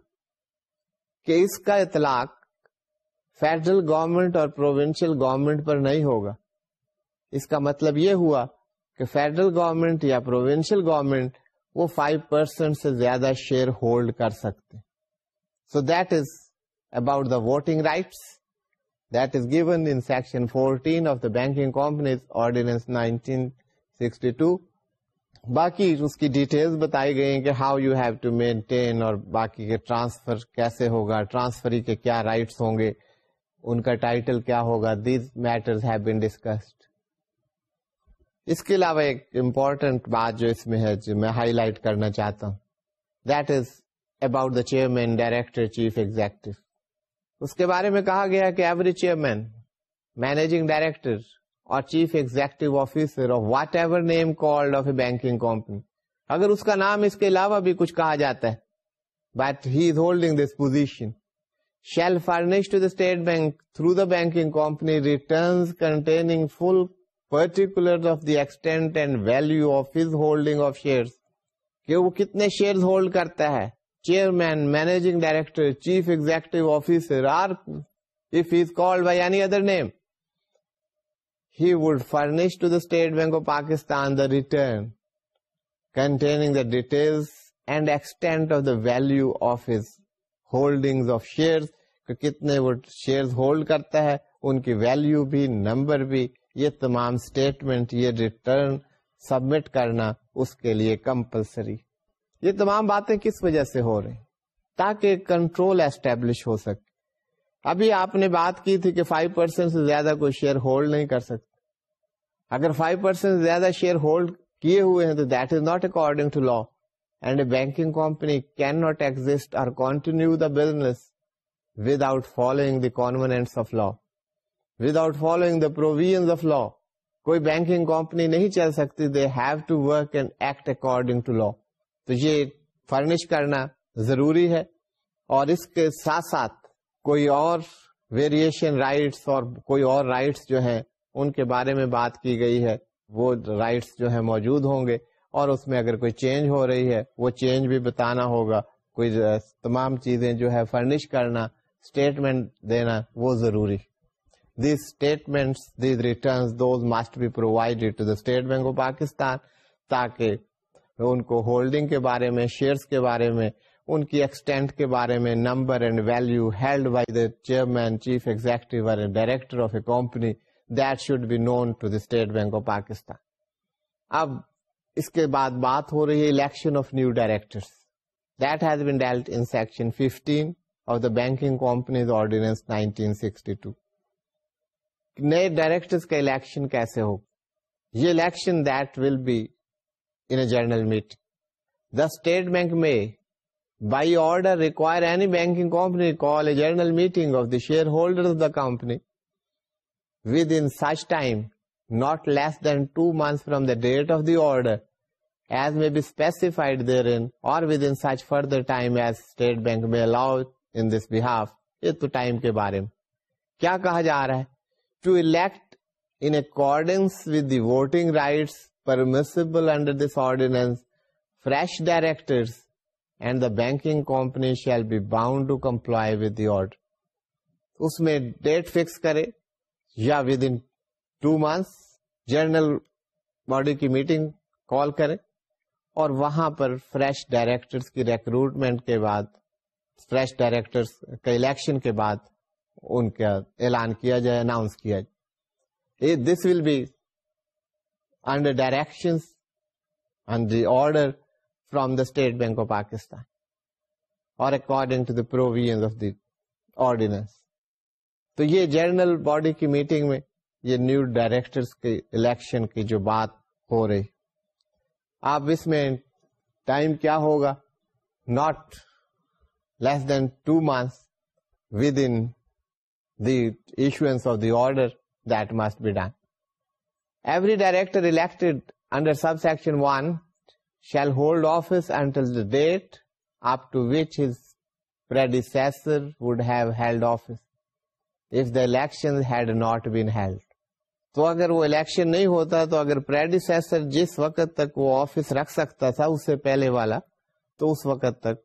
کہ اس کا اطلاق فیڈرل گورنمنٹ اور پروونشل گورنمنٹ پر نہیں ہوگا اس کا مطلب یہ ہوا کہ فیڈرل گورنمنٹ یا پروونشل گورمنٹ وہ فائیو پرسینٹ سے زیادہ شیئر ہولڈ کر سکتے so that is about the voting rights that is given in section fourteen of the banking companies ordinance nineteen sixty two باقی اس کی ڈیٹیل بتائی گئی ہیں کہ how you have to maintain اور باقی کے ٹرانسفر کیسے ہوگا ٹرانسفری کے کیا رائٹس ہوں گے ان کا ٹائٹل کیا ہوگا these matters have been discussed اس کے علاوہ ایک امپورٹنٹ بات جو اس میں ہے جو میں ہائی لائٹ کرنا چاہتا ہوں that is about the chairman director chief executive اس کے بارے میں کہا گیا کہ ایوری چیئرمین مینیجنگ ڈائریکٹر اور chief executive officer of whatever name called of a banking company اگر اس کا نام اس کے علاوہ بھی کچھ کہا جاتا ہے but he is holding this position shall furnish to the state Bank through the banking company returns containing full particular of the extent and value of his holding of share وہ کتنے شیئر ہولڈ کرتا ہے chairman managing director chief executive officer or if he would furnish to the state bank of Pakistan the return containing the detail and extent of the value of his holding of share کتنے وہ share hold کرتا ہے ان کی value بھی number بھی یہ تمام statement یہ ریٹرن سبمٹ کرنا اس کے لیے کمپلسری یہ تمام باتیں کس وجہ سے ہو رہے تاکہ کنٹرول اسٹیبلش ہو سکے ابھی آپ نے بات کی تھی کہ 5% پرسینٹ سے زیادہ کوئی شیئر ہولڈ نہیں کر سکتا اگر 5% پرسینٹ سے زیادہ شیئر ہولڈ کیے ہوئے ہیں تو that is not according to law and a banking company can not exit اور continue the business without following the covenant of law without following the provisions of law کوئی banking company نہیں چل سکتی they have to work and act according to law تو یہ furnish کرنا ضروری ہے اور اس کے ساتھ ساتھ کوئی اور ویریشن رائٹس اور کوئی اور رائٹس جو ہیں ان کے بارے میں بات کی گئی ہے وہ رائٹس جو ہیں موجود ہوں گے اور اس میں اگر کوئی چینج ہو رہی ہے وہ چینج بھی بتانا ہوگا کوئی تمام چیزیں جو ہے فرنش کرنا اسٹیٹمنٹ دینا وہ ضروری these these statements, returns, those must be provided to the State Bank of Pakistan تاکہ ان کو ہولڈنگ کے بارے میں شیئرس کے بارے میں ان کی ایکسٹینٹ کے بارے میں number and value held by the chairman chief executive اور director of a company that should be known to the state bank of Pakistan اب اس کے بعد بات ہو رہی ہے election of new that has been dealt in section 15 of the banking companies sixty 1962 نئے ڈائریکٹر الیکشن کیسے ہو یہ election that will be in general meet the state Bank میں by order require any banking company call a general meeting of the share holder of the company within such time not less than two month from the date of the order as may be specified there اور بارے میں کیا کہا جا رہا ہے to elect this rights fresh this and and the banking company shall be bound comply with the order اس میں ڈیٹ فکس کرے یا with in two months general body کی میٹنگ کال کرے اور وہاں پر فریش ڈائریکٹرس کی ریکروٹمنٹ کے بعد فریش ڈائریکٹرس کے الیکشن کے بعد ان کا اعلان کیا جائے اناؤنس کیا جائے this will be under direction order from the state bank of Pakistan اور according to the provisions of the ordinance تو یہ جنرل باڈی کی میٹنگ میں یہ نیو ڈائریکٹر کے الیکشن کی جو بات ہو رہی آپ اس میں ٹائم کیا ہوگا not less than two months within the the issuance of order that must be done. Every director elected under subsection 1 shall hold office until the date up to which his predecessor would have held office if the view had not been held. تو اگر وہ election نہیں ہوتا تو اگر predecessor جس وقت تک وہ آفس رکھ سکتا تھا اس سے پہلے والا تو اس وقت تک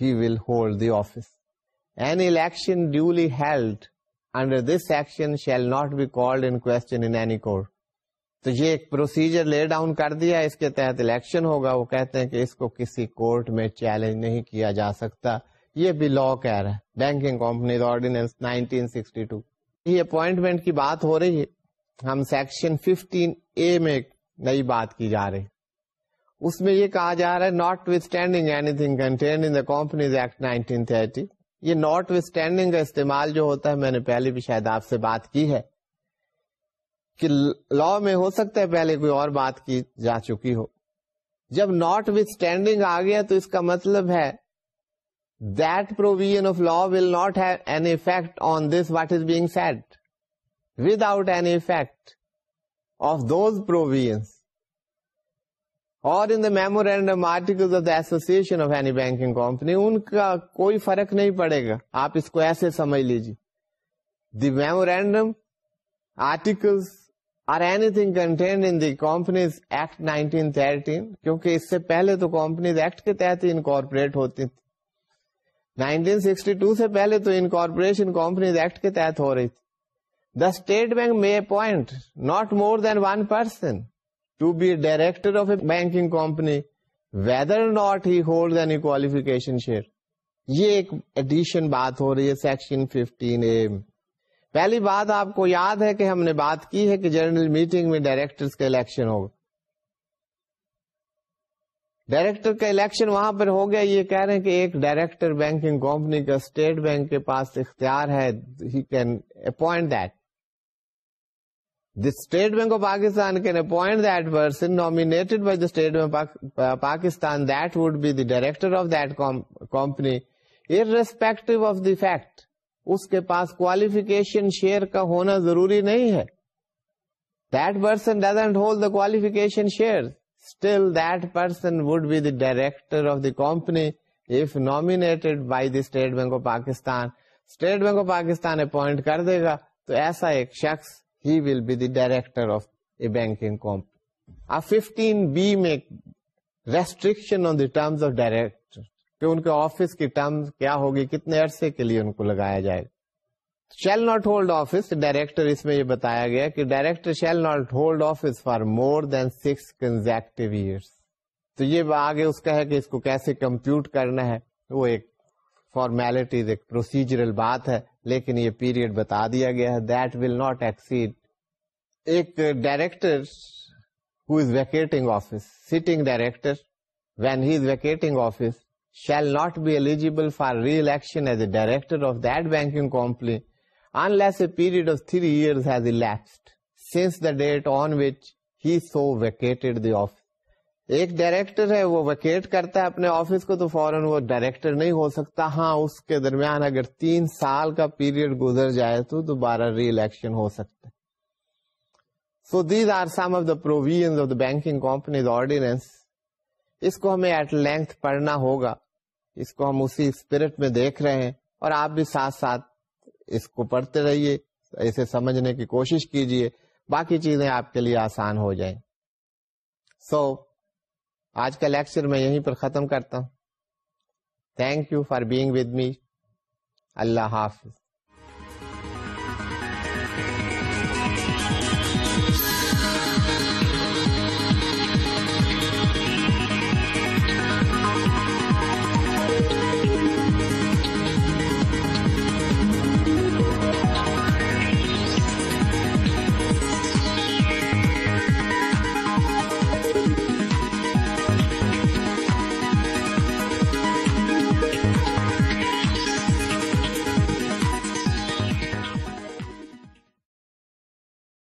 he will hold the office an election duly held under this section shall not be تو یہ ایک پروسیجر لے ڈاؤن کر دیا اس کے تحت الیکشن ہوگا وہ کہتے ہیں کہ اس کو کسی کورٹ میں چیلنج نہیں کیا جا سکتا یہ بھی لا کہہ رہا ہے بینکنگ کمپنیز آرڈینس نائنٹین یہ اپوائنٹمنٹ کی بات ہو رہی ہے ہم سیکشن 15 اے میں نئی بات کی جا رہی اس میں یہ کہا جا رہا ہے notwithstanding anything contained in the companies act nineteen یہ نوٹ وسٹینڈنگ کا استعمال جو ہوتا ہے میں نے پہلے بھی شاید آپ سے بات کی ہے کہ لا میں ہو سکتا ہے پہلے کوئی اور بات کی جا چکی ہو جب ناٹ وسٹینڈنگ آ گیا تو اس کا مطلب ہے that provision of law will not have any effect on this what is being set without any effect of those provisions اور in the memorandum article of the association of any banking company ان کا کوئی فرق نہیں پڑے گا آپ اس کو ایسے سمجھ لیجیے the memorandum or anything contained in the companies act nineteen thirteen کیونکہ اس سے پہلے تو کمپنیز ایکٹ کے تحت ہی انکارپوریٹ ہوتی تھی نائنٹین سکسٹی ٹو سے پہلے تو انکارپوریشن کمپنیز ایکٹ کے تحت ہو رہی تھی the state Bank may appoint not more than one person to be director of a banking company whether بات ہی رہی ہے سیکشن 15 اے پہلی بات آپ کو یاد ہے کہ ہم نے بات کی ہے کہ جنرل میٹنگ میں ڈائریکٹر کا الیکشن ہوگا ڈائریکٹر کا الیکشن وہاں پر ہو گیا یہ کہہ رہے ہیں کہ ایک ڈائریکٹر بینکنگ کمپنی کا اسٹیٹ بینک کے پاس اختیار ہے he can appoint that The the State State Bank Bank of of Pakistan Pakistan can appoint that that person nominated by would be the director of that com company irrespective of the fact اس کے پاس qualification share کا ہونا ضروری نہیں ہے director of the company if named by the State bank of Pakistan State bank of Pakistan appoint کر دے گا تو ایسا ایک شخص he will be the the director of a banking company fifteen B میں restriction on terms of director کہ ان کے آفس کی ٹرمز کیا ہوگی کتنے عرصے کے لیے ان کو لگایا جائے گا shall not hold office director اس میں یہ بتایا گیا کہ director shall not hold office for more than six consecutive years تو یہ آگے اس کا ہے کہ اس کو کیسے کمپیوٹ کرنا ہے وہ ایک فارمیلٹیز ایک پروسیجرل بات ہے لیکن یہ پیریڈ بتا دیا گیا ہے دیٹ ول ناٹ ایکسیڈ ایک director who is vacating office sitting director when he is vacating office shall not be eligible for re election as a director of that banking company in period of three the date on which he so vacated the office ایک director ہے وہ vacate کرتا ہے اپنے office کو تو فوراً وہ ڈائریکٹر نہیں ہو سکتا ہاں اس کے درمیان اگر تین سال کا پیریڈ گزر جائے تو دوبارہ ری الیکشن ہو سکتا ہے so these are some of of the the provisions banking companies ordinance اس کو ہمیں ایٹ لینتھ پڑھنا ہوگا اس کو ہم اسی اسپرٹ میں دیکھ رہے ہیں اور آپ بھی ساتھ ساتھ اس کو پڑھتے رہیے اسے سمجھنے کی کوشش کیجئے باقی چیزیں آپ کے لیے آسان ہو جائیں سو so, آج کا لیکچر میں یہیں پر ختم کرتا ہوں thank you for being with me اللہ حافظ